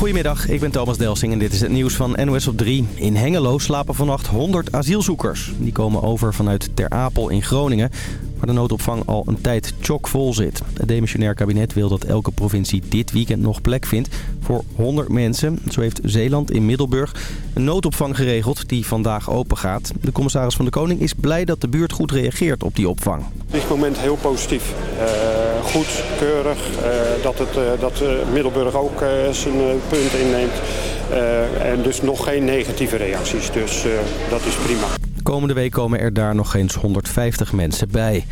Goedemiddag, ik ben Thomas Delsing en dit is het nieuws van NOS op 3. In Hengelo slapen vannacht 100 asielzoekers. Die komen over vanuit Ter Apel in Groningen waar de noodopvang al een tijd chockvol zit. Het demissionair kabinet wil dat elke provincie dit weekend nog plek vindt voor 100 mensen. Zo heeft Zeeland in Middelburg een noodopvang geregeld die vandaag open gaat. De commissaris van de Koning is blij dat de buurt goed reageert op die opvang. Op dit moment heel positief. Uh, goed, keurig. Uh, dat, het, uh, dat Middelburg ook zijn punt inneemt. en dus nog geen negatieve reacties. Dus dat is prima. Komende week komen er daar nog eens 150 mensen bij.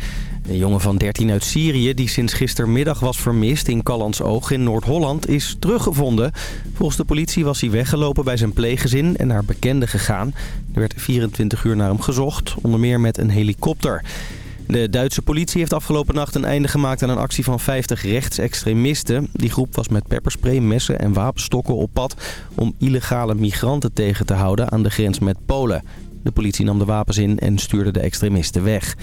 Een jongen van 13 uit Syrië die sinds gistermiddag was vermist in Oog in Noord-Holland is teruggevonden. Volgens de politie was hij weggelopen bij zijn pleeggezin en naar bekenden gegaan. Er werd 24 uur naar hem gezocht, onder meer met een helikopter. De Duitse politie heeft afgelopen nacht een einde gemaakt aan een actie van 50 rechtsextremisten. Die groep was met pepperspray, messen en wapenstokken op pad om illegale migranten tegen te houden aan de grens met Polen. De politie nam de wapens in en stuurde de extremisten weg.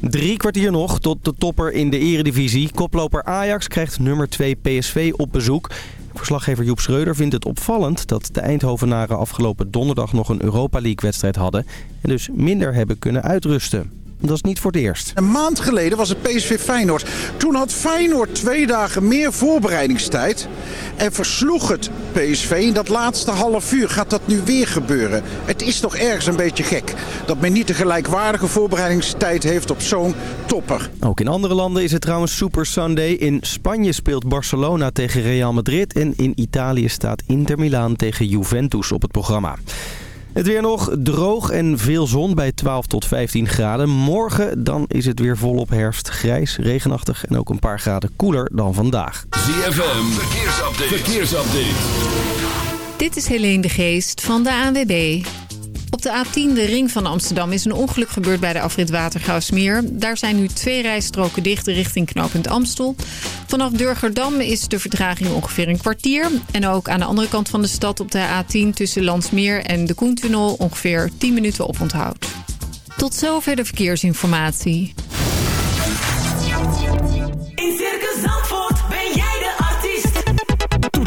Drie kwartier nog tot de topper in de eredivisie. Koploper Ajax krijgt nummer 2 PSV op bezoek. Verslaggever Joep Schreuder vindt het opvallend dat de Eindhovenaren afgelopen donderdag nog een Europa League wedstrijd hadden. En dus minder hebben kunnen uitrusten. Dat is niet voor het eerst. Een maand geleden was het PSV Feyenoord. Toen had Feyenoord twee dagen meer voorbereidingstijd. En versloeg het PSV in dat laatste half uur. Gaat dat nu weer gebeuren? Het is toch ergens een beetje gek. Dat men niet de gelijkwaardige voorbereidingstijd heeft op zo'n topper. Ook in andere landen is het trouwens Super Sunday. In Spanje speelt Barcelona tegen Real Madrid. En in Italië staat Inter Milaan tegen Juventus op het programma. Het weer nog droog en veel zon bij 12 tot 15 graden. Morgen dan is het weer volop herfst, grijs, regenachtig en ook een paar graden koeler dan vandaag. ZFM, verkeersupdate. verkeersupdate. Dit is Helene de Geest van de ANWB. Op de A10, de ring van Amsterdam, is een ongeluk gebeurd bij de afrit Watergraafsmeer. Daar zijn nu twee rijstroken dicht richting knooppunt Amstel. Vanaf Durgerdam is de vertraging ongeveer een kwartier. En ook aan de andere kant van de stad op de A10 tussen Landsmeer en de Koentunnel ongeveer 10 minuten oponthoud. Tot zover de verkeersinformatie.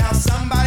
without somebody.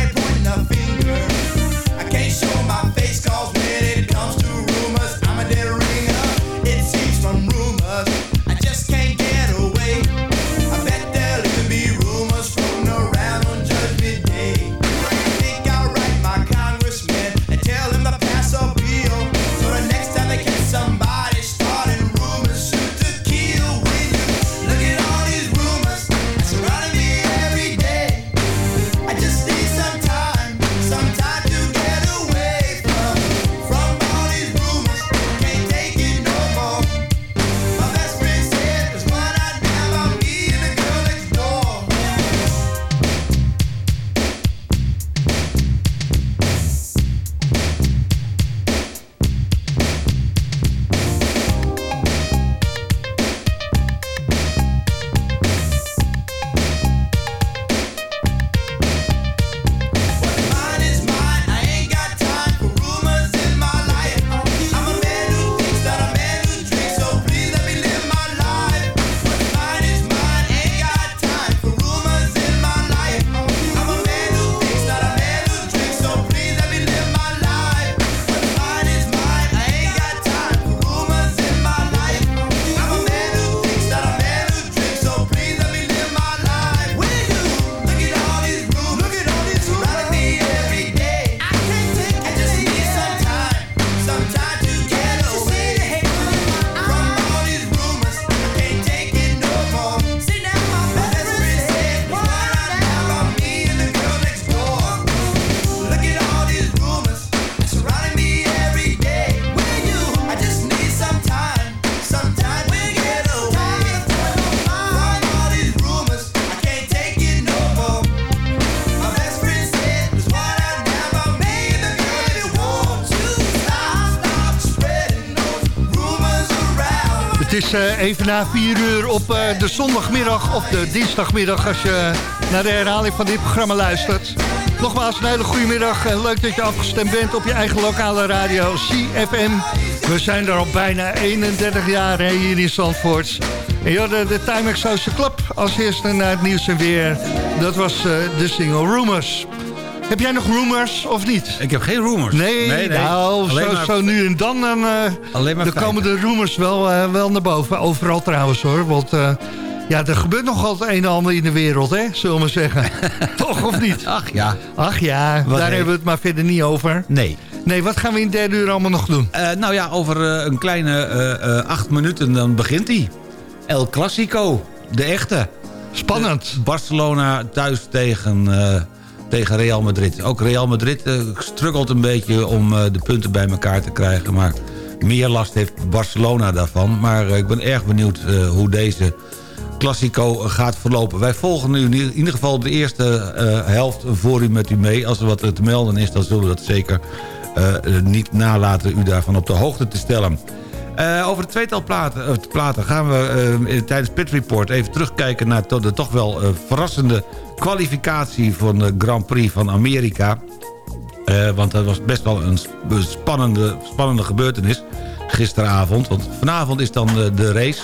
Uh, even na 4 uur op uh, de zondagmiddag of de dinsdagmiddag... als je naar de herhaling van dit programma luistert. Nogmaals een hele goede middag. Leuk dat je afgestemd bent op je eigen lokale radio CFM. We zijn er al bijna 31 jaar hier in Zandvoort. En je de, Timex Social Club als eerste naar het nieuws en weer. Dat was de single Rumors. Heb jij nog rumors of niet? Ik heb geen rumors. Nee, nee, nee. nou, zo, maar... zo, nu en dan, dan, uh, dan komen de rumors wel, uh, wel naar boven. Overal trouwens hoor, want... Uh, ja, er gebeurt nog altijd een en ander in de wereld, hè, zullen we zeggen. Toch, of niet? Ach ja. Ach ja, wat daar hebben we het maar verder niet over. Nee. Nee, wat gaan we in derde uur allemaal nog doen? Uh, nou ja, over uh, een kleine uh, acht minuten dan begint hij. El Clasico, de echte. Spannend. Barcelona thuis tegen tegen Real Madrid. Ook Real Madrid uh, struggelt een beetje om uh, de punten bij elkaar te krijgen. Maar meer last heeft Barcelona daarvan. Maar uh, ik ben erg benieuwd hoe deze Classico gaat verlopen. Wij volgen nu in ieder geval de eerste helft voor u met u mee. Als er wat te melden is, dan zullen we dat zeker niet nalaten u daarvan op de hoogte te stellen. Uh, over het tweetal platen, uh, platen gaan we uh, tijdens Pit Report even terugkijken... naar de toch wel verrassende kwalificatie van de Grand Prix van Amerika. want dat was best wel een spannende, spannende gebeurtenis gisteravond. Want vanavond is dan de race.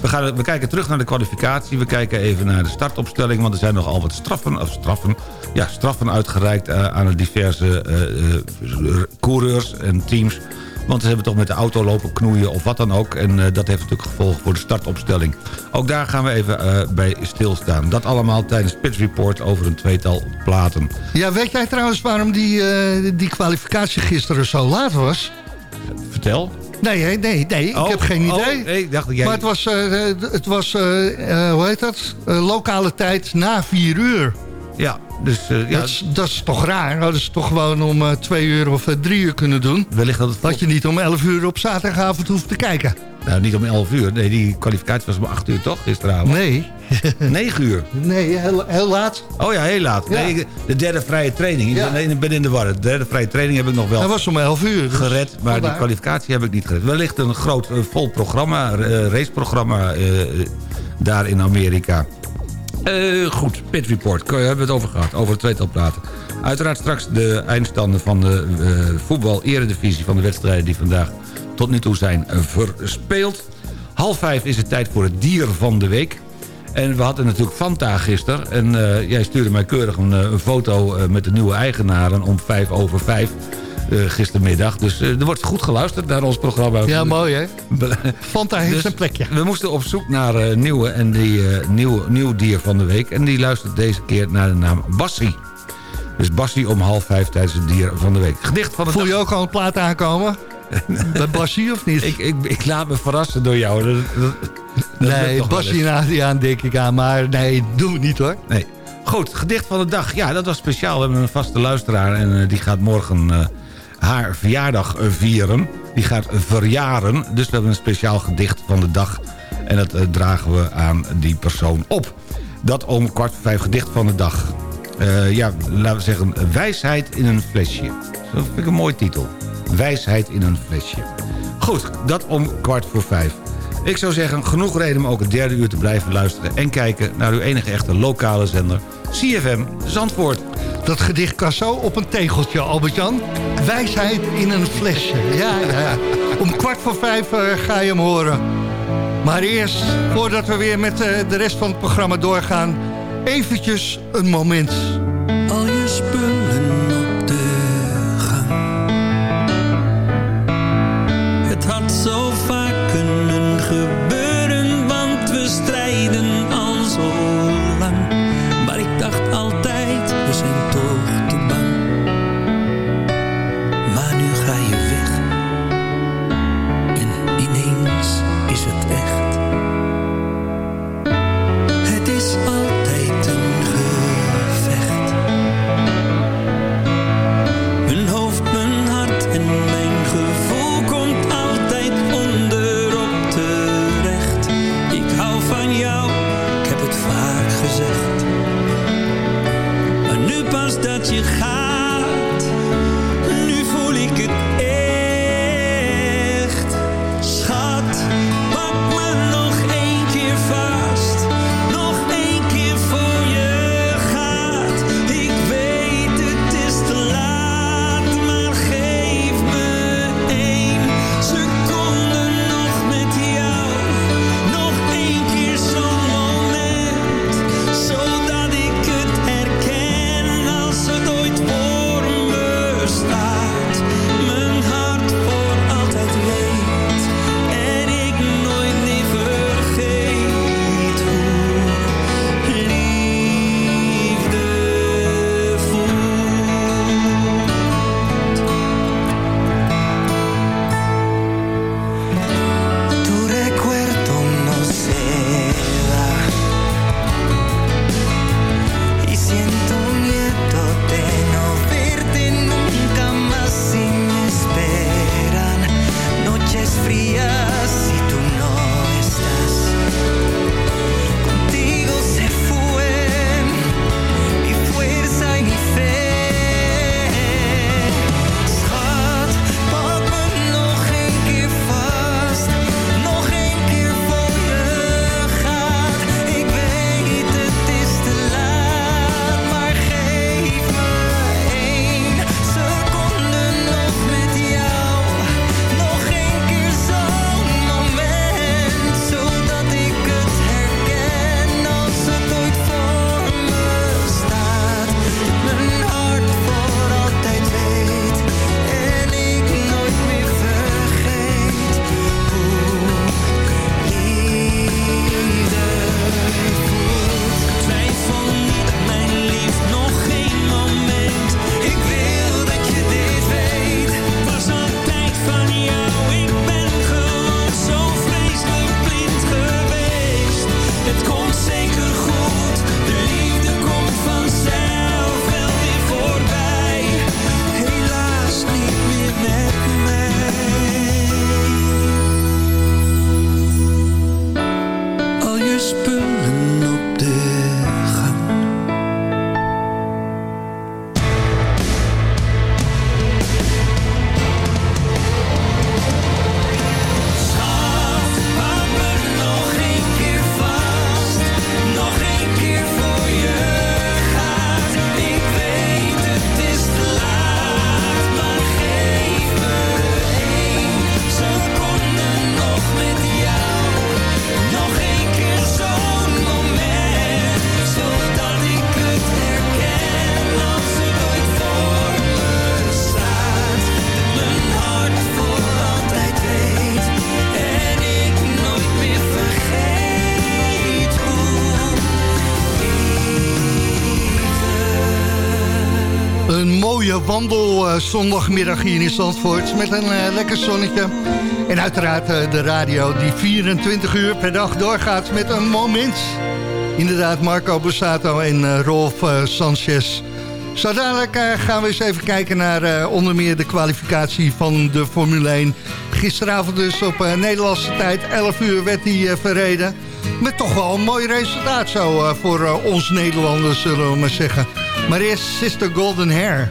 We, gaan, we kijken terug naar de kwalificatie. We kijken even naar de startopstelling. Want er zijn nogal wat straffen, straffen, ja, straffen uitgereikt aan de diverse coureurs en teams want ze hebben toch met de auto lopen knoeien of wat dan ook. En uh, dat heeft natuurlijk gevolgen voor de startopstelling. Ook daar gaan we even uh, bij stilstaan. Dat allemaal tijdens Pit Report over een tweetal platen. Ja, weet jij trouwens waarom die, uh, die kwalificatie gisteren zo laat was? Vertel. Nee, nee, nee, ik oh, heb geen oh, idee. nee, ik dacht dat jij... Maar het was, het was hoe heet dat? lokale tijd na vier uur. Ja, dus, uh, ja. Dat, is, dat is toch raar. Hadden ze toch gewoon om uh, twee uur of uh, drie uur kunnen doen. Wellicht dat het... Dat je niet om elf uur op zaterdagavond hoeft te kijken. Nou, niet om elf uur. Nee, die kwalificatie was om acht uur toch, gisteravond? Nee. Negen uur? Nee, heel, heel, laat. Oh ja, heel laat. Ja. Nee, de derde vrije training. Ja. Ik ben in de war. De derde vrije training heb ik nog wel... Dat was om elf uur. Dus gered, maar die kwalificatie heb ik niet gered. Wellicht een groot vol programma, raceprogramma daar in Amerika. Uh, goed, Pit Report. Daar hebben we het over gehad. Over het tweetal praten. Uiteraard straks de eindstanden van de uh, voetbal-eredivisie... van de wedstrijden die vandaag tot nu toe zijn verspeeld. Half vijf is het tijd voor het dier van de week. En we hadden natuurlijk Fanta gisteren. En uh, jij stuurde mij keurig een, een foto met de nieuwe eigenaren om vijf over vijf gistermiddag. Dus uh, er wordt goed geluisterd naar ons programma. Ja, mooi hè? Fanta heeft dus een plekje. We moesten op zoek naar uh, nieuwe en die nieuwe, nieuw dier van de week. En die luistert deze keer naar de naam Bassie. Dus Bassie om half vijf tijdens het dier van de week. Gedicht van de Voel je ook al een plaat aankomen? Bij Bassie of niet? ik, ik, ik, laat me verrassen door jou. Dat, dat, dat nee, Bassie en Adriaan denk ik aan. Maar nee, doen we niet hoor. Nee. Goed, gedicht van de dag. Ja, dat was speciaal. We hebben een vaste luisteraar en uh, die gaat morgen... Uh, haar verjaardag vieren. Die gaat verjaren. Dus we hebben een speciaal gedicht van de dag. En dat uh, dragen we aan die persoon op. Dat om kwart voor vijf gedicht van de dag. Uh, ja, laten we zeggen, wijsheid in een flesje. Dat vind ik een mooi titel. Wijsheid in een flesje. Goed, dat om kwart voor vijf. Ik zou zeggen, genoeg reden om ook het derde uur te blijven luisteren... en kijken naar uw enige echte lokale zender, CFM Zandvoort. Dat gedicht kan zo op een tegeltje, Albert-Jan. Wijsheid in een flesje. Ja, ja. Om kwart voor vijf uh, ga je hem horen. Maar eerst, voordat we weer met uh, de rest van het programma doorgaan... eventjes een moment. Al je spullen op de gang. Het had zo vaak spullen eh, zondagmiddag hier in Zandvoort met een eh, lekker zonnetje. En uiteraard eh, de radio die 24 uur per dag doorgaat met een moment. Inderdaad, Marco Bussato en Rolf Sanchez. Zo dadelijk gaan we eens even kijken naar onder meer de kwalificatie van de Formule 1. Gisteravond dus op Nederlandse tijd, 11 uur werd die verreden. Met toch wel een mooi resultaat zo voor ons Nederlanders, zullen we maar zeggen. Maar eerst Sister Golden Hair.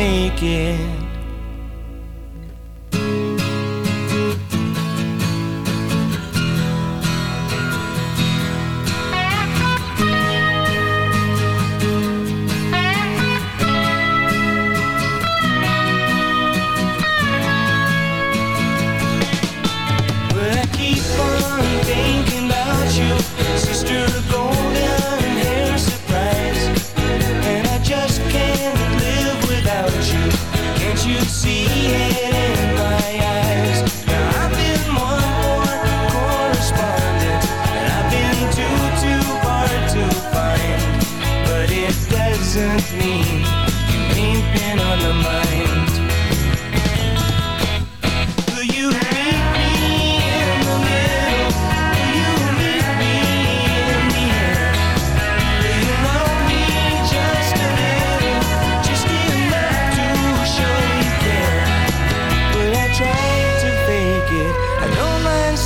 Make it.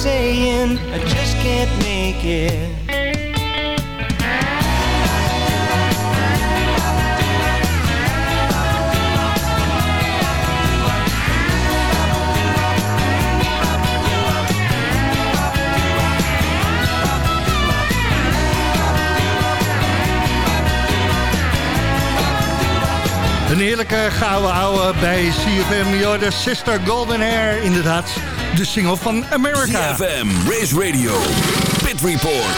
Saying I just can't make it. Een heerlijke gouden ouwe bij CFM. Jordan Sister Golden Hair, inderdaad. De single van America. CFM, Race Radio, Pit Report.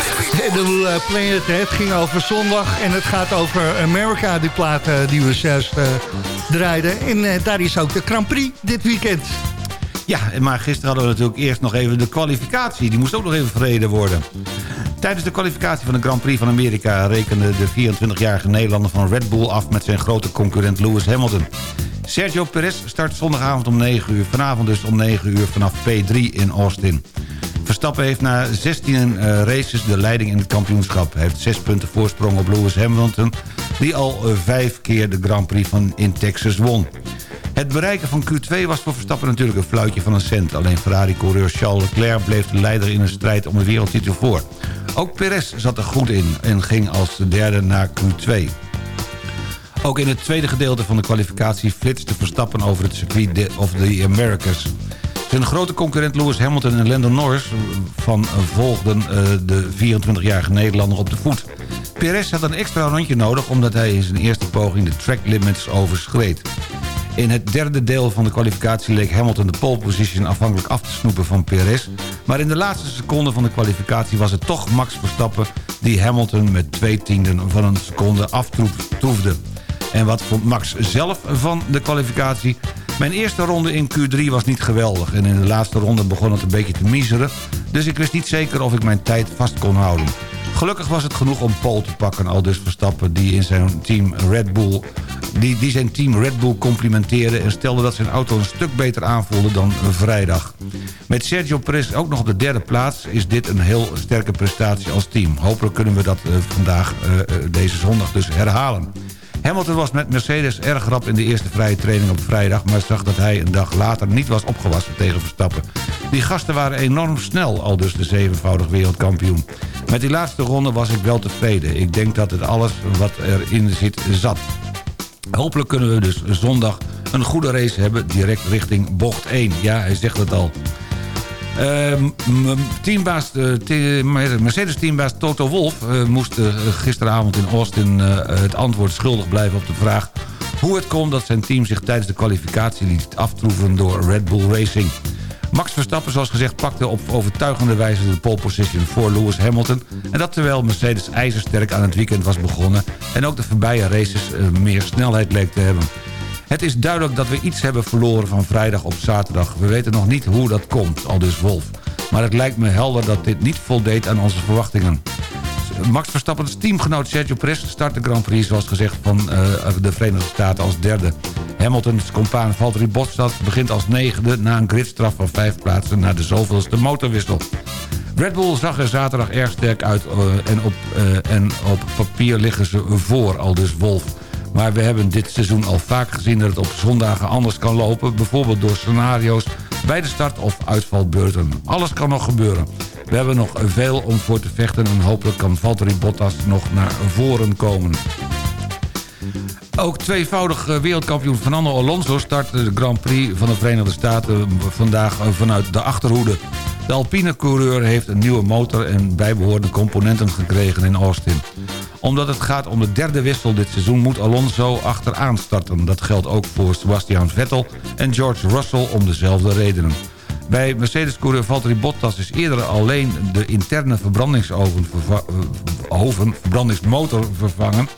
En de uh, Planet, het ging over zondag en het gaat over America, die plaat eh, die we juist eh, draaiden. En eh, daar is ook de Grand Prix dit weekend. Ja, maar gisteren hadden we natuurlijk eerst nog even de kwalificatie. Die moest ook nog even verreden worden. Tijdens de kwalificatie van de Grand Prix van Amerika... rekende de 24-jarige Nederlander van Red Bull af... met zijn grote concurrent Lewis Hamilton. Sergio Perez start zondagavond om 9 uur. Vanavond dus om 9 uur vanaf P3 in Austin. Verstappen heeft na 16 uh, races de leiding in het kampioenschap. Hij heeft 6 punten voorsprong op Lewis Hamilton... die al uh, vijf keer de Grand Prix van in Texas won. Het bereiken van Q2 was voor Verstappen natuurlijk een fluitje van een cent. Alleen Ferrari-coureur Charles Leclerc bleef de leider in een strijd om de wereldtitel voor. Ook Perez zat er goed in en ging als derde naar Q2. Ook in het tweede gedeelte van de kwalificatie flitste Verstappen over het circuit of the Americas. Zijn grote concurrent Lewis Hamilton en Lando Norris van volgden uh, de 24-jarige Nederlander op de voet. Perez had een extra rondje nodig omdat hij in zijn eerste poging de track limits overschreed. In het derde deel van de kwalificatie leek Hamilton de pole position afhankelijk af te snoepen van Perez. Maar in de laatste seconde van de kwalificatie was het toch Max Verstappen... die Hamilton met twee tienden van een seconde aftroefde. En wat vond Max zelf van de kwalificatie? Mijn eerste ronde in Q3 was niet geweldig... en in de laatste ronde begon het een beetje te miseren... dus ik wist niet zeker of ik mijn tijd vast kon houden. Gelukkig was het genoeg om pole te pakken, al dus Verstappen... die in zijn team Red Bull die, die zijn team Red Bull complimenteerde... en stelde dat zijn auto een stuk beter aanvoelde dan vrijdag. Met Sergio Perez ook nog op de derde plaats... is dit een heel sterke prestatie als team. Hopelijk kunnen we dat uh, vandaag, uh, deze zondag dus herhalen. Hamilton was met Mercedes erg rap in de eerste vrije training op vrijdag... maar zag dat hij een dag later niet was opgewassen tegen Verstappen. Die gasten waren enorm snel, al dus de zevenvoudig wereldkampioen. Met die laatste ronde was ik wel tevreden. Ik denk dat het alles wat erin zit zat. Hopelijk kunnen we dus zondag een goede race hebben... direct richting bocht 1. Ja, hij zegt het al. Teambaas, uh, Mercedes-teambaas Toto Wolff uh, moest uh, gisteravond in Austin het antwoord schuldig blijven op de vraag... hoe het komt dat zijn team zich tijdens de kwalificatie liet aftroeven door Red Bull Racing. Max Verstappen, zoals gezegd, pakte op overtuigende wijze de pole position voor Lewis Hamilton. En dat terwijl Mercedes ijzersterk aan het weekend was begonnen... en ook de voorbije races meer snelheid leek te hebben. Het is duidelijk dat we iets hebben verloren van vrijdag op zaterdag. We weten nog niet hoe dat komt, al dus Wolf. Maar het lijkt me helder dat dit niet voldeed aan onze verwachtingen. Max Verstappen's teamgenoot Sergio Perez start de Grand Prix... zoals gezegd van uh, de Verenigde Staten als derde. Hamilton's compaan Valtteri Bottas begint als negende... na een gridstraf van vijf plaatsen naar de zoveelste motorwissel. Red Bull zag er zaterdag erg sterk uit uh, en, op, uh, en op papier liggen ze voor, al dus Wolf. Maar we hebben dit seizoen al vaak gezien dat het op zondagen anders kan lopen. Bijvoorbeeld door scenario's bij de start of uitvalbeurten. Alles kan nog gebeuren. We hebben nog veel om voor te vechten en hopelijk kan Valtteri Bottas nog naar voren komen. Ook tweevoudig eh, wereldkampioen Fernando Alonso start de Grand Prix van de Verenigde Staten vandaag eh, vanuit de achterhoede. De Alpine coureur heeft een nieuwe motor en bijbehorende componenten gekregen in Austin. Omdat het gaat om de derde wissel dit seizoen moet Alonso achteraan starten. Dat geldt ook voor Sebastian Vettel en George Russell om dezelfde redenen. Bij Mercedes-coureur Valtteri Bottas is eerder alleen de interne verbrandingsoven eh, verbrandingsmotor vervangen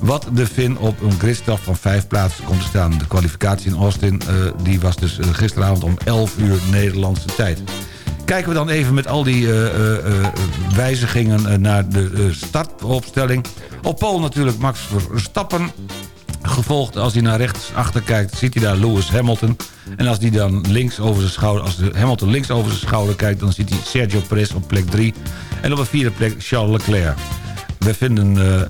wat de Fin op een gridstraf van vijf plaatsen komt te staan. De kwalificatie in Austin uh, die was dus gisteravond om 11 uur Nederlandse tijd. Kijken we dan even met al die uh, uh, wijzigingen naar de startopstelling. Op Pool natuurlijk Max Verstappen. Gevolgd als hij naar rechts achter kijkt, ziet hij daar Lewis Hamilton. En als hij dan links over zijn schouder, als Hamilton links over zijn schouder kijkt, dan ziet hij Sergio Perez op plek 3. En op een vierde plek Charles Leclerc. We vinden uh, uh,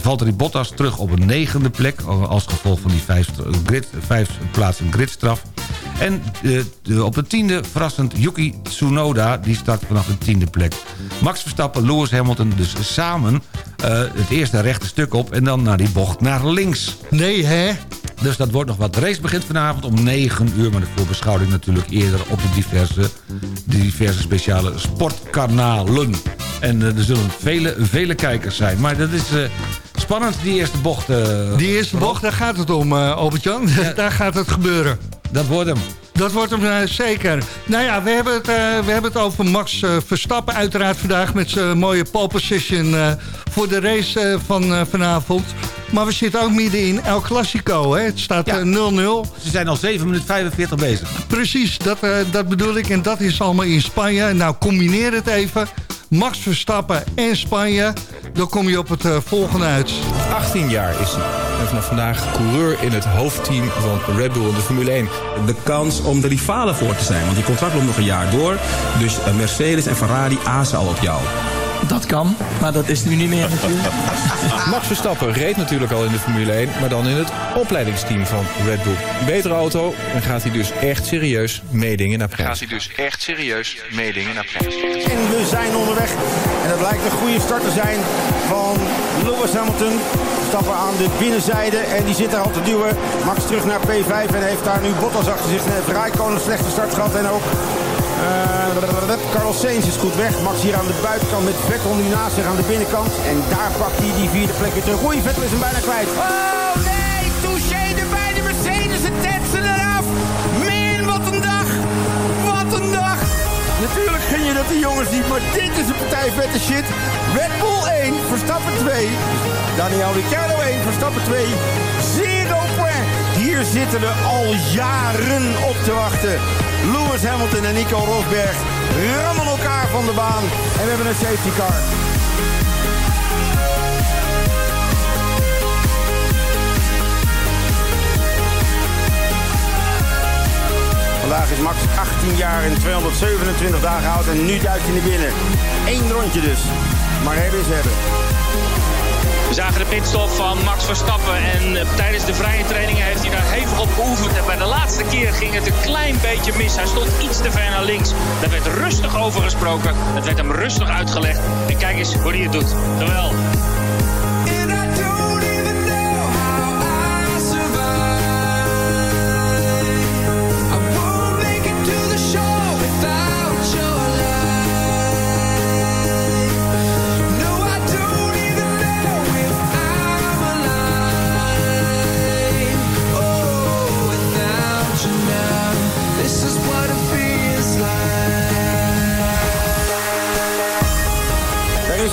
Valtteri Bottas terug op een negende plek... als gevolg van die vijf, grid, vijf plaatsen gridstraf. En uh, op de tiende verrassend Yuki Tsunoda. Die start vanaf de tiende plek. Max Verstappen, Lewis Hamilton dus samen uh, het eerste rechte stuk op... en dan naar die bocht naar links. Nee, hè? Dus dat wordt nog wat. De race begint vanavond om 9 uur... maar de voorbeschouwing natuurlijk eerder op de diverse, diverse speciale sportkanalen. En uh, er zullen vele, vele kijkers zijn. Maar dat is... Uh, spannend, die eerste bocht. Die eerste bocht, daar gaat het om, Albert-Jan. Ja. daar gaat het gebeuren. Dat wordt hem. Dat wordt hem uh, zeker. Nou ja, we hebben het, uh, we hebben het over Max uh, Verstappen uiteraard vandaag... met zijn mooie pole position voor de race van vanavond. Maar we zitten ook midden in El Clasico. Hè? Het staat 0-0. Ja. Ze zijn al 7 minuten 45 bezig. Precies, dat, dat bedoel ik. En dat is allemaal in Spanje. Nou, combineer het even. Max Verstappen en Spanje. Dan kom je op het uh, volgende uit. 18 jaar is hij. En vanaf vandaag coureur in het hoofdteam van Red Bull in de Formule 1. De kans om de rivalen voor te zijn. Want die contract loopt nog een jaar door. Dus uh, Mercedes en Ferrari azen al op jou. Dat kan, maar dat is nu niet meer natuurlijk. Max Verstappen reed natuurlijk al in de Formule 1, maar dan in het opleidingsteam van Red Bull. Betere auto en gaat hij dus echt serieus meedingen naar prijs. Gaat hij dus echt serieus meedingen naar prijs. En we zijn onderweg. En dat blijkt een goede start te zijn van Lewis Hamilton. Stappen aan de binnenzijde en die zit daar al te duwen. Max terug naar P5 en heeft daar nu Bottas achter zich. Raikkonen een slechte start gehad en ook uh, Carlos Sainz is goed weg. Max hier aan de buitenkant met Vettel nu naast zich aan de binnenkant. En daar pakt hij die vierde plek weer terug. Oei, Vettel is hem bijna kwijt. Oh nee, Jongens niet, maar dit is een partij vette shit. Red Bull 1, Verstappen 2. Daniel Ricciardo 1, Verstappen 2. Zero point. Hier zitten we al jaren op te wachten. Lewis Hamilton en Nico Rosberg rammen elkaar van de baan. En we hebben een safety car. Vandaag is Max 18 jaar en 227 dagen oud en nu duikt hij naar binnen. Eén rondje dus. Maar hebben is hebben. We zagen de pitstop van Max Verstappen en eh, tijdens de vrije trainingen heeft hij daar hevig op geoefend. En bij de laatste keer ging het een klein beetje mis. Hij stond iets te ver naar links. Daar werd rustig over gesproken. Het werd hem rustig uitgelegd. En kijk eens hoe hij het doet. Geweldig.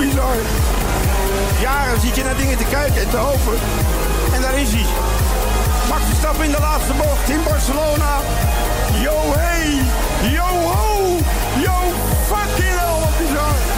Bizar. Jaren zit je naar dingen te kijken en te hopen. En daar is hij. Max Verstappen in de laatste bocht in Barcelona. Yo hey, yo ho, yo fucking hell, wat bizar.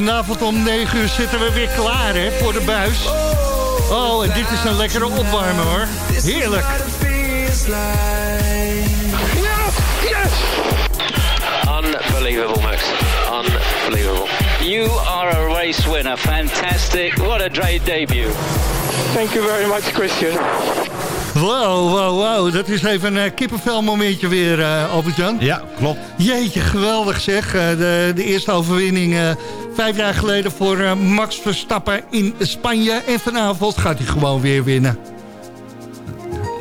Vanavond om 9 uur zitten we weer klaar hè, voor de buis. Oh, en dit is een lekkere opwarmer hoor. Heerlijk. Yes, yes. Unbelievable, Max. Unbelievable. You are a race winner. Fantastic. What a great debut. Thank you very much, Christian. Wow, wow, wow. Dat is even een kippenvel momentje weer, uh, Albert-Jan. Ja, klopt. Jeetje, geweldig zeg. Uh, de, de eerste overwinning uh, vijf jaar geleden voor Max Verstappen in Spanje. En vanavond gaat hij gewoon weer winnen.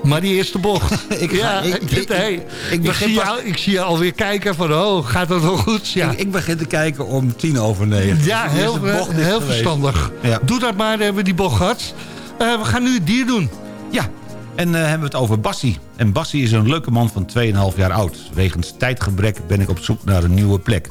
Maar die eerste bocht. ik, ja, ik, ik, ik, hey, ik, zie jou, ik zie je alweer kijken van, oh, gaat dat wel goed? Ja. Ik, begin te kijken om tien over negen. Ja, heel, heel verstandig. Ja. Doe dat maar, hebben we die bocht gehad. we gaan nu het dier doen. Ja, en uh, hebben we het over Bassie. En Bassie is een leuke man van 2,5 jaar oud. Wegens tijdgebrek ben ik op zoek naar een nieuwe plek.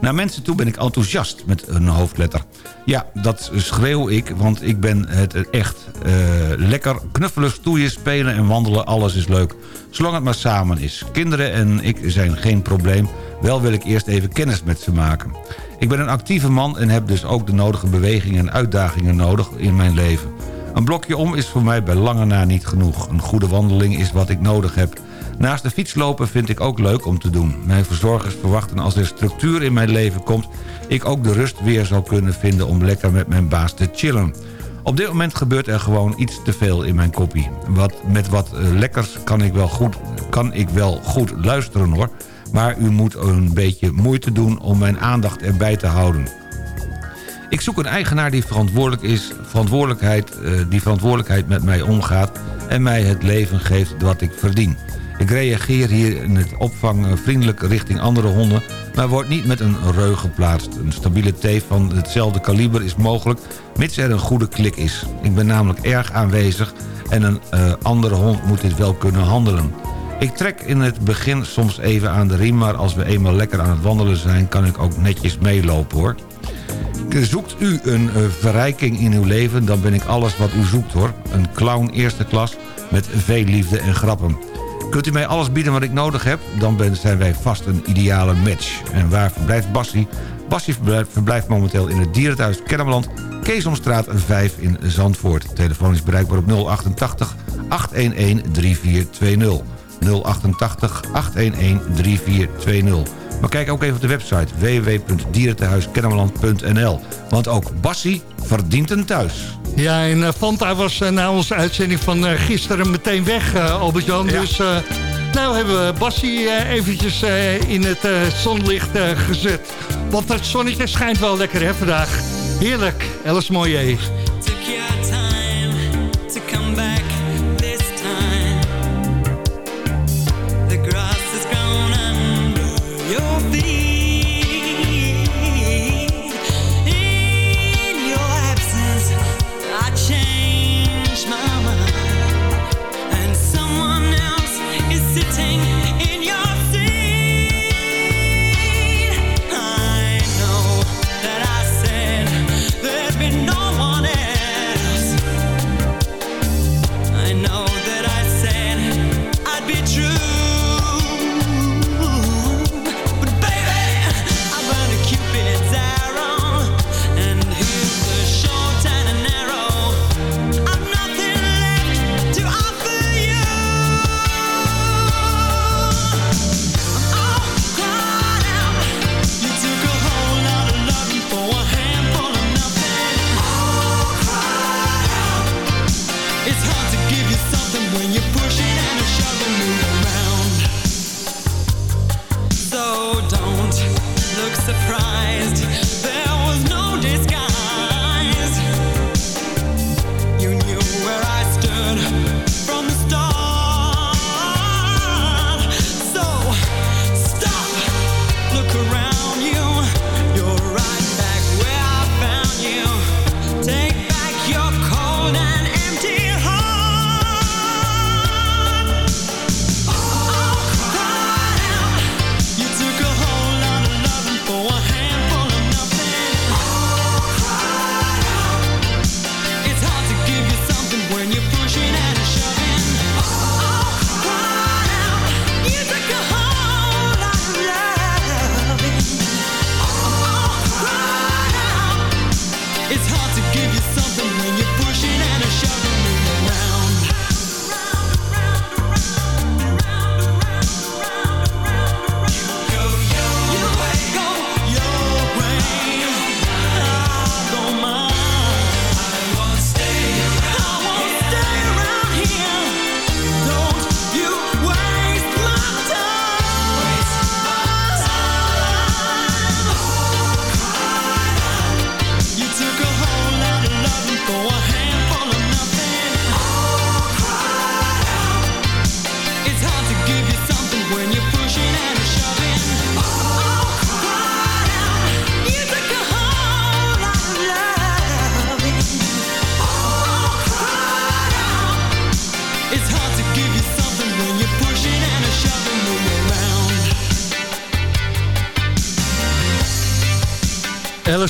Naar mensen toe ben ik enthousiast met een hoofdletter. Ja, dat schreeuw ik, want ik ben het echt. Uh, lekker knuffelen, stoeien, spelen en wandelen, alles is leuk. Zolang het maar samen is. Kinderen en ik zijn geen probleem. Wel wil ik eerst even kennis met ze maken. Ik ben een actieve man en heb dus ook de nodige bewegingen en uitdagingen nodig in mijn leven. Een blokje om is voor mij bij lange na niet genoeg. Een goede wandeling is wat ik nodig heb. Naast de fietslopen vind ik ook leuk om te doen. Mijn verzorgers verwachten als er structuur in mijn leven komt... ik ook de rust weer zal kunnen vinden om lekker met mijn baas te chillen. Op dit moment gebeurt er gewoon iets te veel in mijn koppie. Wat, met wat eh, lekkers kan ik, wel goed, kan ik wel goed luisteren hoor. Maar u moet een beetje moeite doen om mijn aandacht erbij te houden. Ik zoek een eigenaar die, verantwoordelijk is, verantwoordelijkheid, eh, die verantwoordelijkheid met mij omgaat... en mij het leven geeft wat ik verdien. Ik reageer hier in het opvang vriendelijk richting andere honden... maar word niet met een reug geplaatst. Een stabiele teef van hetzelfde kaliber is mogelijk... mits er een goede klik is. Ik ben namelijk erg aanwezig... en een uh, andere hond moet dit wel kunnen handelen. Ik trek in het begin soms even aan de riem... maar als we eenmaal lekker aan het wandelen zijn... kan ik ook netjes meelopen hoor. Zoekt u een uh, verrijking in uw leven... dan ben ik alles wat u zoekt hoor. Een clown eerste klas met veel liefde en grappen. Kunt u mij alles bieden wat ik nodig heb? Dan zijn wij vast een ideale match. En waar verblijft Bassie? Bassie verblijft, verblijft momenteel in het dierenthuis Kennemerland... Keesomstraat 5 in Zandvoort. Telefoon is bereikbaar op 088 811 3420. 088 811 3420. Maar kijk ook even op de website www.dierentehuiskennemerland.nl. Want ook Bassie verdient een thuis. Ja, en uh, Fanta was uh, na onze uitzending van uh, gisteren meteen weg, Albert-Jan. Ja. Dus nou hebben we Bassie eventjes in het zonlicht gezet. Want het zonnetje schijnt wel lekker hè vandaag. Heerlijk, Alice Moyer.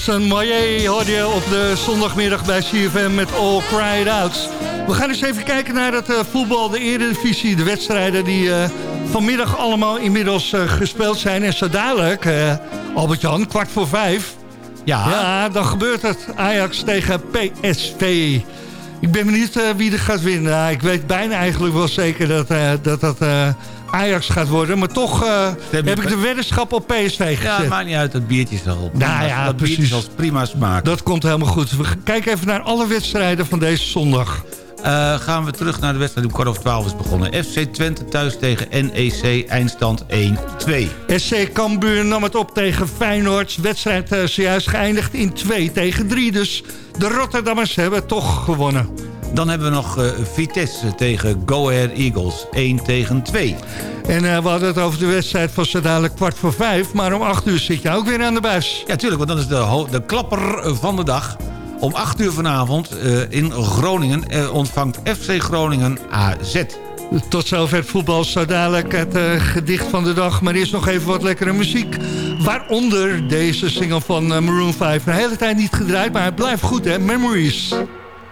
Alison Moyer hoorde je op de zondagmiddag bij CFM met All Cried Out. We gaan eens even kijken naar het uh, voetbal, de Eredivisie, de wedstrijden die uh, vanmiddag allemaal inmiddels uh, gespeeld zijn. En zo dadelijk, Albert-Jan, kwart voor vijf. Ja. ja, dan gebeurt het. Ajax tegen PSV. Ik ben benieuwd wie er gaat winnen. ik weet bijna eigenlijk wel zeker dat dat, dat Ajax gaat worden. Maar toch uh, heb ik de weddenschap op PSV gezet. Ja, maakt niet uit. Dat biertje is al nou, ja, dat precies. biertje zal prima smaak. Dat komt helemaal goed. We kijken even naar alle wedstrijden van deze zondag. Uh, gaan we terug naar de wedstrijd die om kwart over twaalf is begonnen. FC Twente thuis tegen NEC, eindstand 1-2. SC Cambuur nam het op tegen Feyenoord. Wedstrijd uh, zojuist geëindigd in 2 tegen 3. Dus de Rotterdammers hebben toch gewonnen. Dan hebben we nog uh, Vitesse tegen Go Ahead Eagles, 1 tegen 2. En uh, we hadden het over de wedstrijd van zo dadelijk kwart voor vijf. Maar om 8 uur zit je ook weer aan de buis. Ja, tuurlijk, want dat is de, de klapper van de dag. Om 8 uur vanavond uh, in Groningen uh, ontvangt FC Groningen AZ. Tot zover het voetbal, zo dadelijk het uh, gedicht van de dag. Maar eerst nog even wat lekkere muziek. Waaronder deze single van Maroon 5. Een hele tijd niet gedraaid, maar het blijft goed hè. Memories.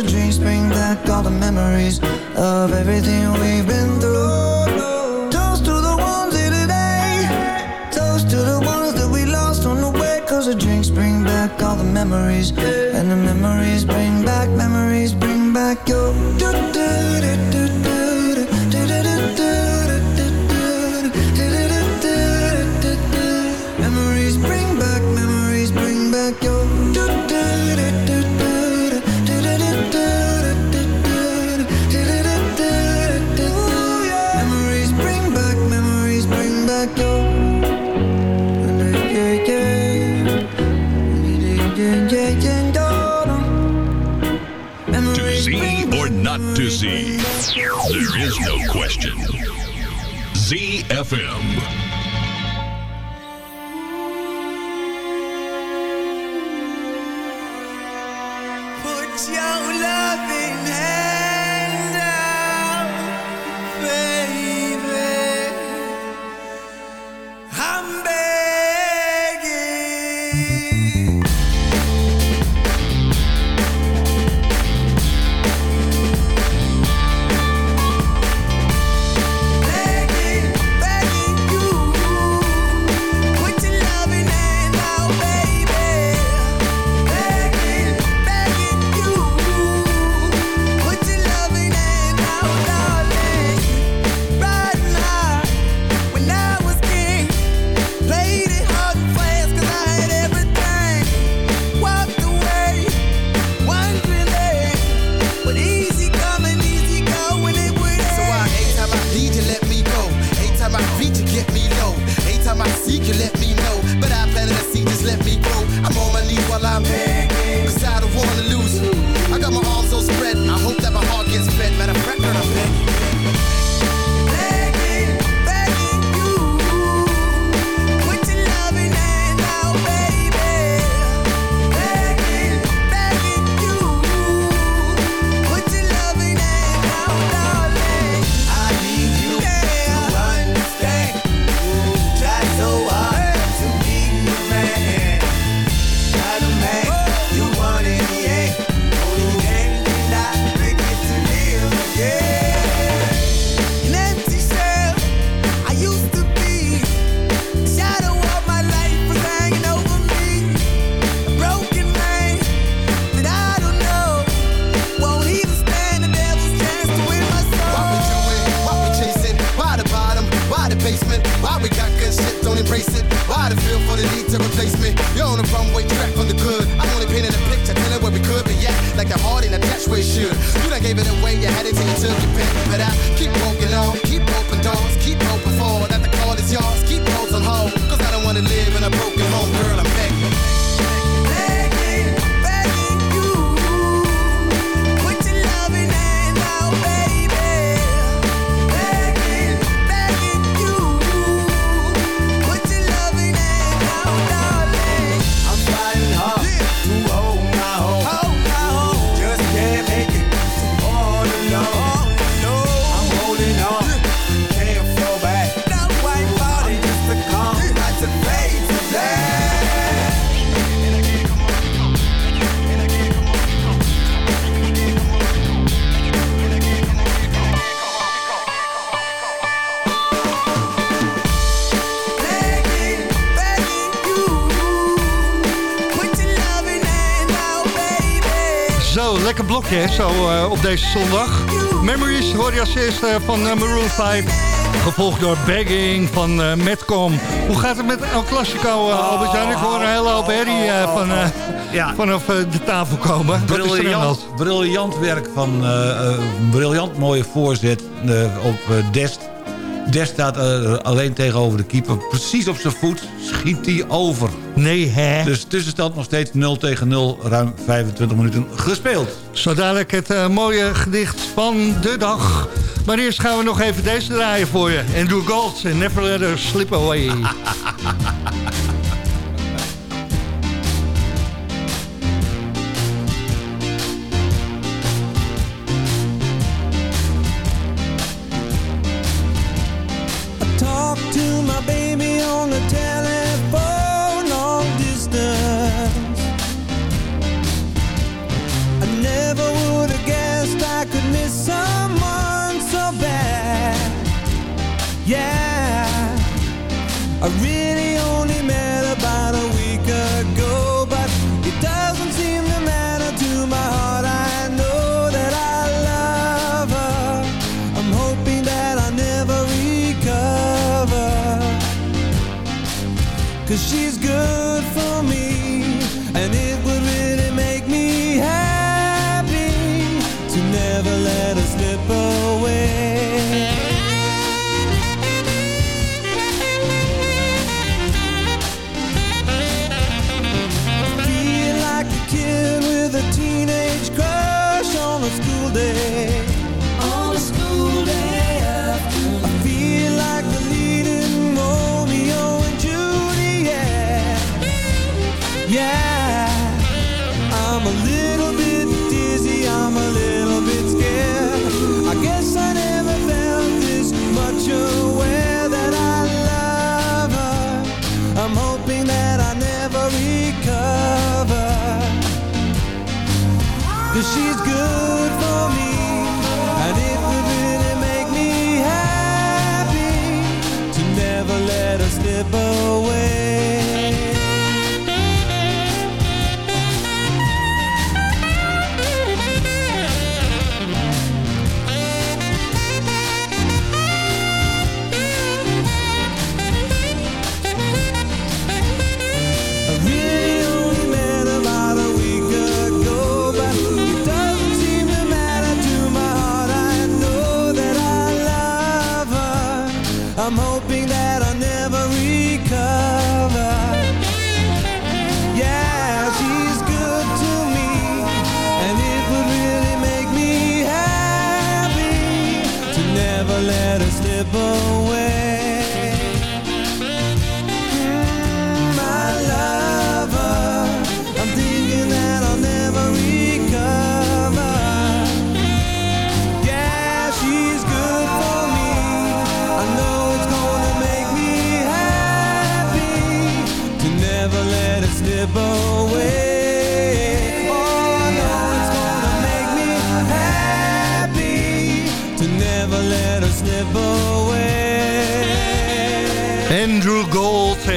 The bring back all the memories Of everything we've been through. Toast to the ones here today. Toast to the ones that we lost on the way. Cause the drinks bring back all the memories. And the memories bring back, memories bring back your FM. zo eh, op deze zondag. Memories hoor je als eerste van uh, Maroon 5. Gevolgd door Begging van uh, Metcom. Hoe gaat het met El Clasico, oh. Albert-Jan? Ik hoor een hele hoop herrie oh. van, ja. vanaf de tafel komen. Briljant, briljant werk van... een briljant mooie voorzet op Dest Des staat eh, alleen tegenover de keeper. Precies op zijn voet schiet hij over. Nee, hè? Dus tussenstand nog steeds 0 tegen 0. Ruim 25 minuten gespeeld. Zo dadelijk het eh, mooie gedicht van de dag. Maar eerst gaan we nog even deze draaien voor je. En doe gold and never let her slip away.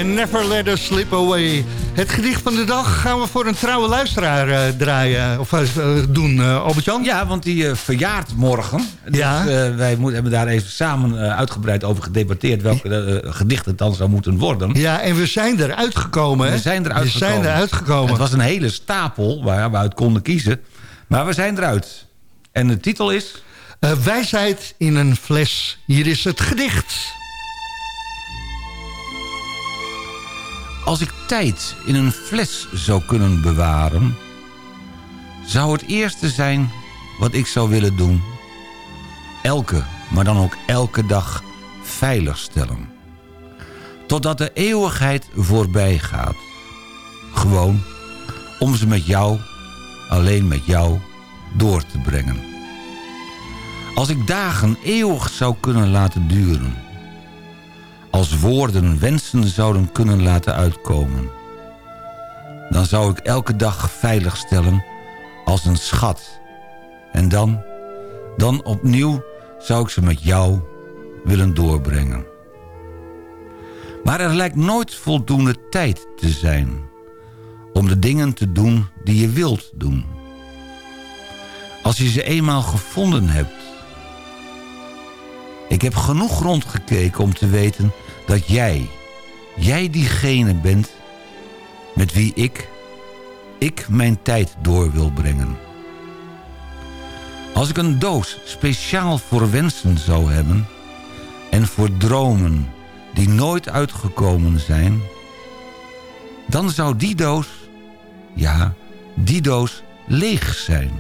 Never Let Us Slip Away. Het gedicht van de dag gaan we voor een trouwe luisteraar eh, draaien, of eh, doen, uh, Albert-Jan. Ja, want die verjaart morgen. Dus, ja. Dus, wij moet, hebben daar even samen uitgebreid over gedebatteerd... welke gedichten het dan zou moeten worden. Ja, en we zijn eruit gekomen. We zijn eruit gekomen. Zijn eruit. Het was een hele stapel waar we uit konden kiezen. Maar we zijn eruit. En de titel is... wijsheid in een fles. Hier is het gedicht. Als ik tijd in een fles zou kunnen bewaren... zou het eerste zijn wat ik zou willen doen... elke, maar dan ook elke dag veilig stellen. Totdat de eeuwigheid voorbij gaat. Gewoon om ze met jou, alleen met jou, door te brengen. Als ik dagen eeuwig zou kunnen laten duren... als woorden wensen zouden kunnen laten uitkomen... dan zou ik elke dag veilig stellen als een schat. En dan, dan opnieuw zou ik ze met jou willen doorbrengen. Maar er lijkt nooit voldoende tijd te zijn... om de dingen te doen die je wilt doen. Als je ze eenmaal gevonden hebt... Ik heb genoeg rondgekeken om te weten dat jij... jij diegene bent met wie ik... ik mijn tijd door wil brengen. Als ik een doos speciaal voor wensen zou hebben... en voor dromen die nooit uitgekomen zijn... dan zou die doos, ja, die doos leeg zijn.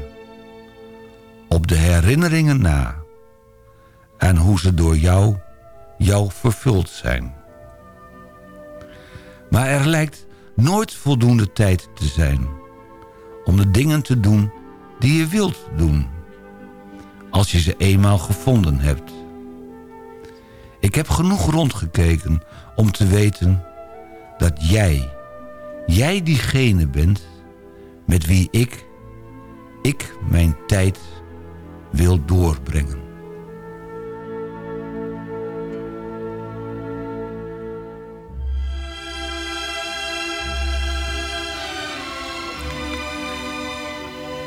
Op de herinneringen na. En hoe ze door jou, jou vervuld zijn. Maar er lijkt nooit voldoende tijd te zijn... om de dingen te doen die je wilt doen. Als je ze eenmaal gevonden hebt. Ik heb genoeg rondgekeken om te weten dat jij, jij diegene bent met wie ik, ik mijn tijd wil doorbrengen.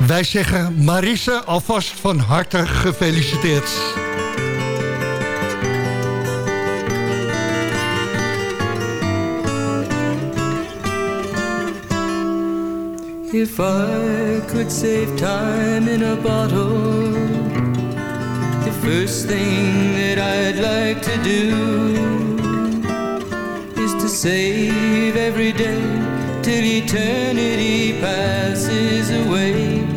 Wij zeggen Marisse alvast van harte gefeliciteerd. If I could save time in a bottle, the first thing that I'd like to do is to save every day till eternity passes away,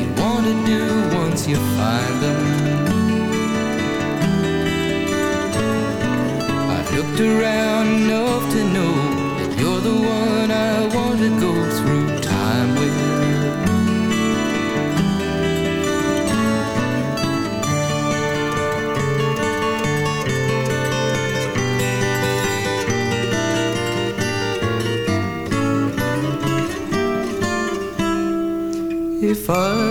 to do once you find them. I've looked around enough to know That you're the one I want to go through time with. If I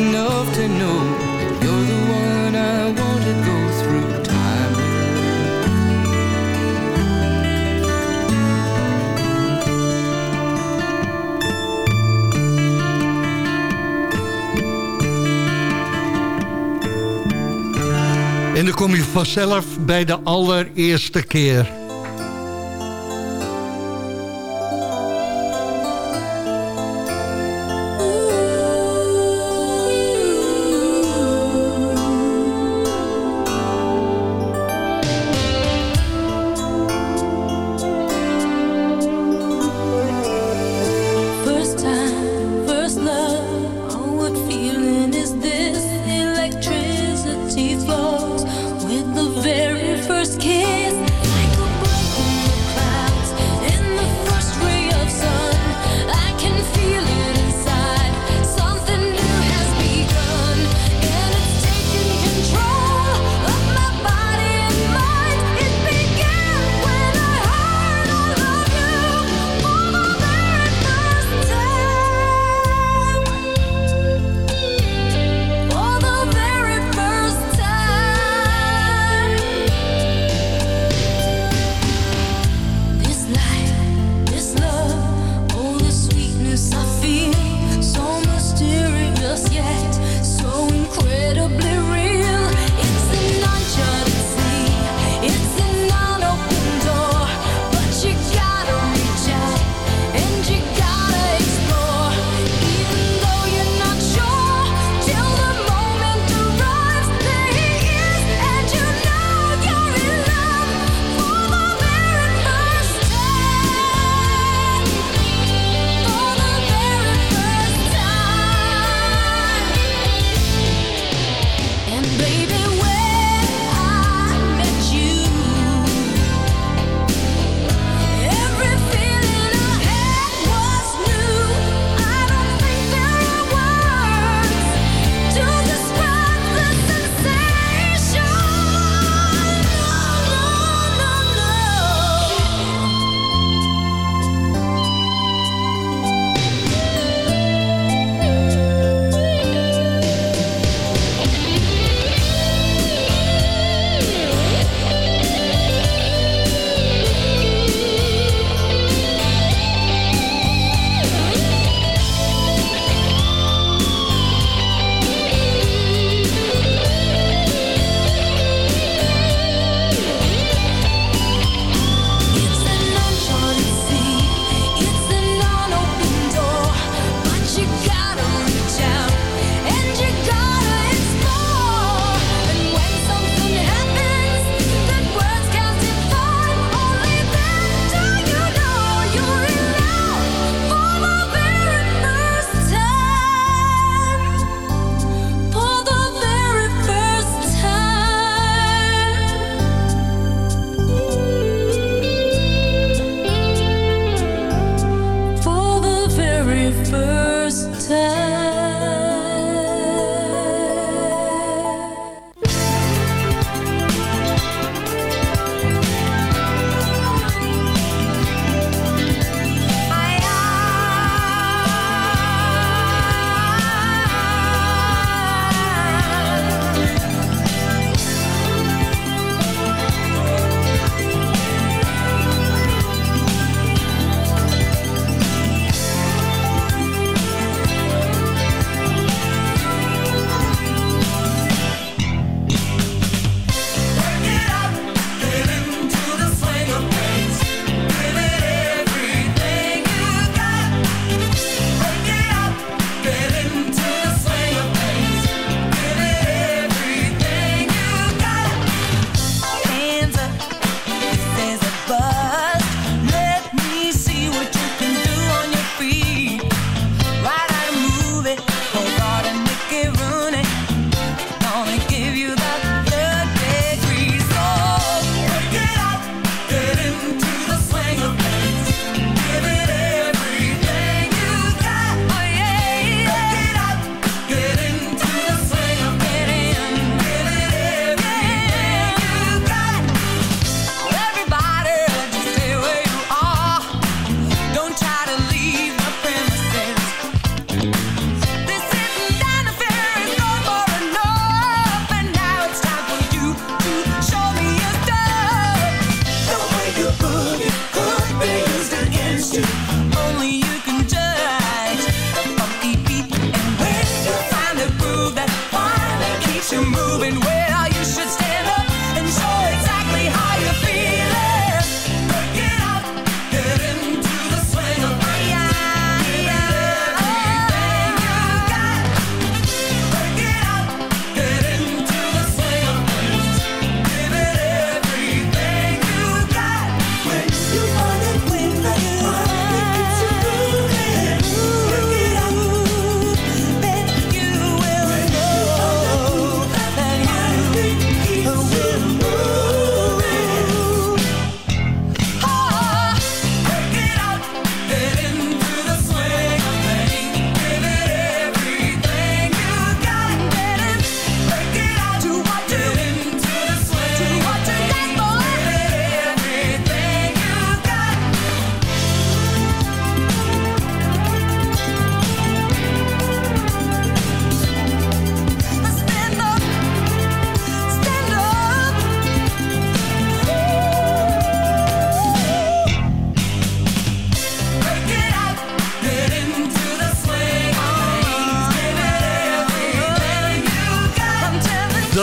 Enough to know you're the one I want to go through time. En dan kom je vanzelf bij de allereerste keer.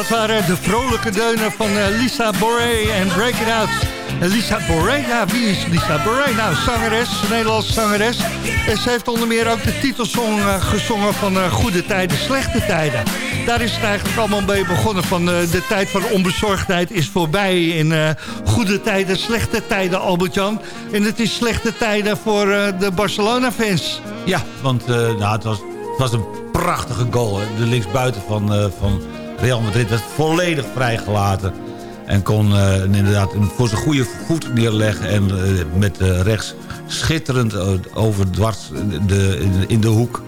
Dat waren de vrolijke deunen van eh, Lisa Boré en Break It Out. En Lisa Boré, ja, wie is Lisa Boré? Nou, zangeres, Nederlandse zangeres. En ze heeft onder meer ook de titelsong eh, gezongen van eh, Goede Tijden, Slechte Tijden. Daar is het eigenlijk allemaal mee begonnen van eh, de tijd van onbezorgdheid is voorbij. In eh, goede tijden, slechte tijden, Albert-Jan. En het is slechte tijden voor eh, de Barcelona-fans. Ja, want eh, nou, het, was, het was een prachtige goal. Hè. De linksbuiten van, eh, van Real Madrid werd volledig vrijgelaten. En kon eh, inderdaad een- voor zijn goede voet neerleggen. En eh, met eh, rechts schitterend over dwars de, in, de hoek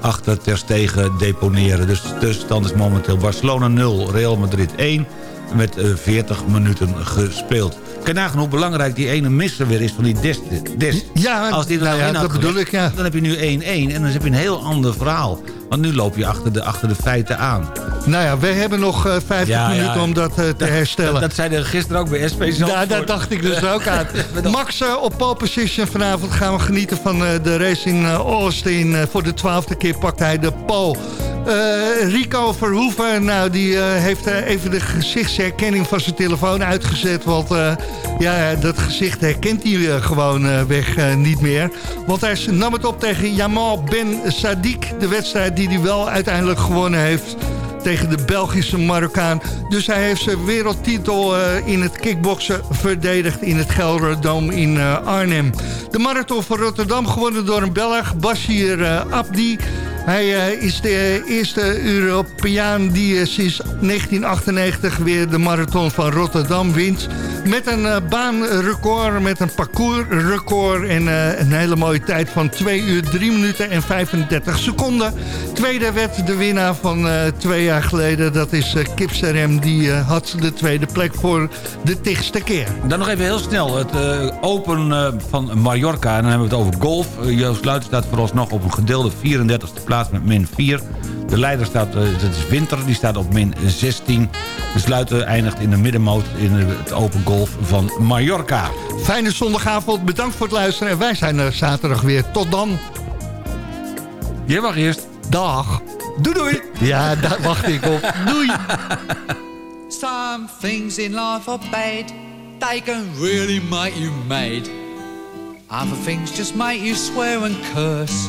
achter Ter Stegen deponeren. Dus de tussenstand is momenteel Barcelona 0, Real Madrid 1 met eh, 40 minuten gespeeld. Kan je hoe belangrijk die ene misser weer is van die Dest. Dest. Ja, Als die nou ja, dat bedoel ik, ja. Dan heb je nu 1-1 en dan heb je een heel ander verhaal. Want nu loop je achter de, achter de feiten aan. Nou ja, we hebben nog eh, 50 Ja, ja. minuten om dat eh, te herstellen. Dat, dat zeiden gisteren ook bij SP. Ja, daar dacht ik dus ook aan. Max eh, op pole position vanavond gaan we genieten van eh, de race in eh, Austin. Eh, voor de twaalfde keer pakt hij de pole. Eh, Rico Verhoeven, nou, die eh, heeft eh, even de gezichtsherkenning van zijn telefoon uitgezet. Want eh, ja, dat gezicht herkent hij eh, gewoon eh, weg eh, niet meer. Want hij nam het op tegen Jamal Ben Sadiq. De wedstrijd die hij wel uiteindelijk gewonnen heeft tegen de Belgische Marokkaan. Dus hij heeft zijn wereldtitel eh, in het kickboksen verdedigd in het Gelderdoom in eh, Arnhem. De marathon van Rotterdam gewonnen door een Belg, Bashir eh, Abdi. Hij eh, is de eerste Europeaan die eh, sinds 1998 weer de marathon van Rotterdam wint. Met een eh, baanrecord, met een parcoursrecord en een hele mooie tijd van 2 uur 3 minuten en 35 seconden. Tweede werd de winnaar van twee jaar geleden. Dat is eh, Kip Serem, die had de tweede plek voor de tigste keer. Dan nog even heel snel. Het Open van Mallorca. En dan hebben we het over golf. Joost Luiten staat vooralsnog op een gedeelde 34e plaats met min 4. De leider staat, eh, dat is Winter, die staat op min 16. De Luiten eindigt in de middenmoot in het Open Golf van Mallorca. Fijne zondagavond, bedankt voor het luisteren. En wij zijn er zaterdag weer. Tot dan. Jij mag eerst. Dag. Doei doei. Ja, daar wacht ik op. Doei. Some things in life are bad. They can really make you mad. Other things just make you swear and curse.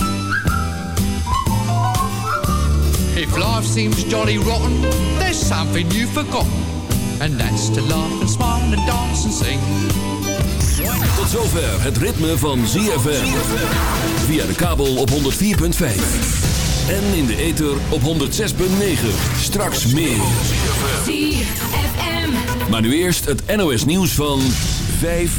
If life seems jolly rotten, there's something you've forgotten. And that's to laugh and smile and dance and sing. Tot zover het ritme van ZFM. Via de kabel op 104.5. En in de ether op 106.9. Straks meer. Maar nu eerst het NOS nieuws van 5